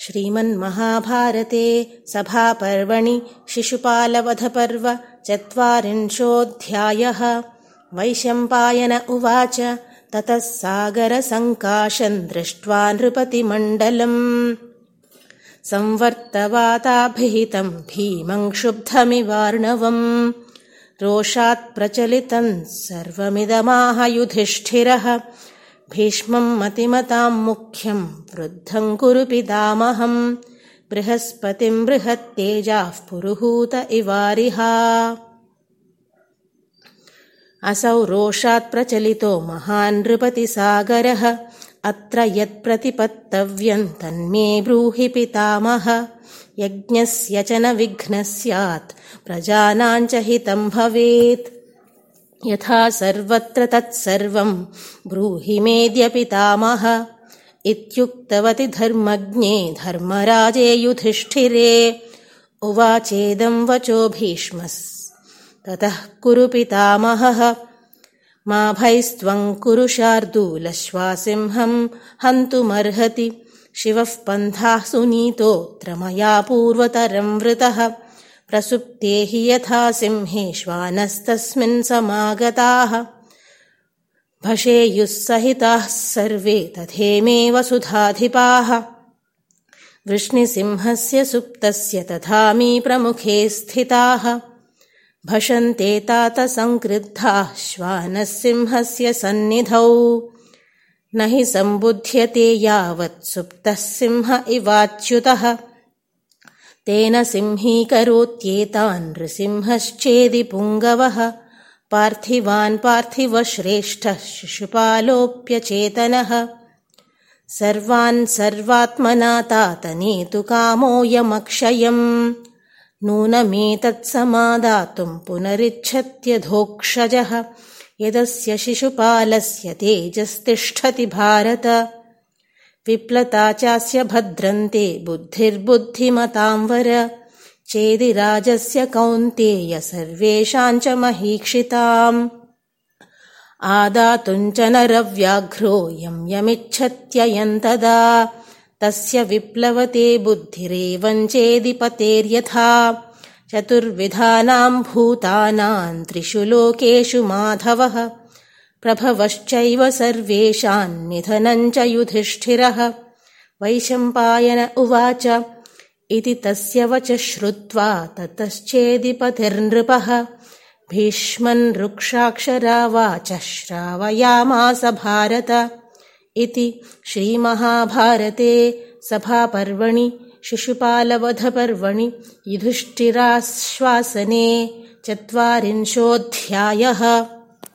श्रीमन्महाभारते सभापर्वणि शिशुपालवधपर्व चत्वारिंशोऽध्यायः। वैशम्पायन उवाच ततः सागरसङ्काशम् दृष्ट्वा नृपतिमण्डलम्। संवर्तवाताभिहितम् भीमम् क्षुब्धमिवार्णवम्। रोषात्प्रचलितम् सर्वमिदमाह युधिष्ठिरः भीष्मम् मतिमताम् मुख्यम् वृद्धम् कुरु पितामहम् बृहस्पतिम् बृहत्तेजाः पुरुहूत इवारिहा। असौ रोषात् प्रचलितो महान् नृपतिसागरः अत्र यत्प्रतिपत्तव्यम् तन्मे ब्रूहि पितामह। यज्ञस्य च न विघ्नः स्यात् प्रजानाम् च हितम् भवेत् यथा सर्वत्र तत्सर्वम् ब्रूहि मेद्य पितामह इत्युक्तवति धर्मज्ञे धर्मराजे युधिष्ठिरे। उवाचेदम् वचो भीष्मस्। ततः कुरु पितामहः। मा भैस्त्वम् कुरु शार्दूलश्वासिंहम् हन्तुमर्हति। शिवः पन्थाः सुनीतोऽत्र मया पूर्वतरम् वृतः प्रसुप्ते हि यथा सिंहे श्वानस्तस्मिन् समागताः। भषेयुः सहिताः सर्वे तथेमेव सुधाधिपाः। वृष्णिसिंहस्य सुप्तस्य तथा मी प्रमुखे स्थिताः। भषन्ते तातसङ्क्रुद्धाः श्वानसिंहस्य सन्निधौ। न हि सम्बुध्यते यावत् सुप्तः सिंह इवाच्युतः तेन सिंहीकरोत्येतान् नृसिंहश्चेदि पुङ्गवः पार्थिवान् पार्थिवश्रेष्ठः शिशुपालोऽप्यचेतनः सर्वान् सर्वात्मना तातनेतु कामोऽयमक्षयम्। नूनमेतत्समादातुम् पुनरिच्छत्यधोक्षजः यदस्य शिशुपालस्य तेजस्तिष्ठति भारत विप्लता चास्य भद्रन्ते बुद्धिर्बुद्धिमतां वर। चेदिराजस्य कौन्तेय सर्वेषाम् च महीक्षिताम्। आदातुम् च नरव्याघ्रो यम् यमिच्छत्ययम् तदा तस्य विप्लवते बुद्धिरेवम् चेदिपतेर्यथा। चतुर्विधानाम् भूतानाम् त्रिषु लोकेषु माधवः प्रभवश्चैव सर्वेषान्निधनम् च युधिष्ठिरः। वैशम्पायन उवाच इति तस्य वच श्रुत्वा ततश्चेदिपतिर्नृपः। भीष्मन् रुक्षाक्षरावाच श्रावयामास भारत इति श्रीमहाभारते सभापर्वणि शिशुपालवधपर्वणि युधिष्ठिराश्वासने चत्वारिंशोऽध्यायः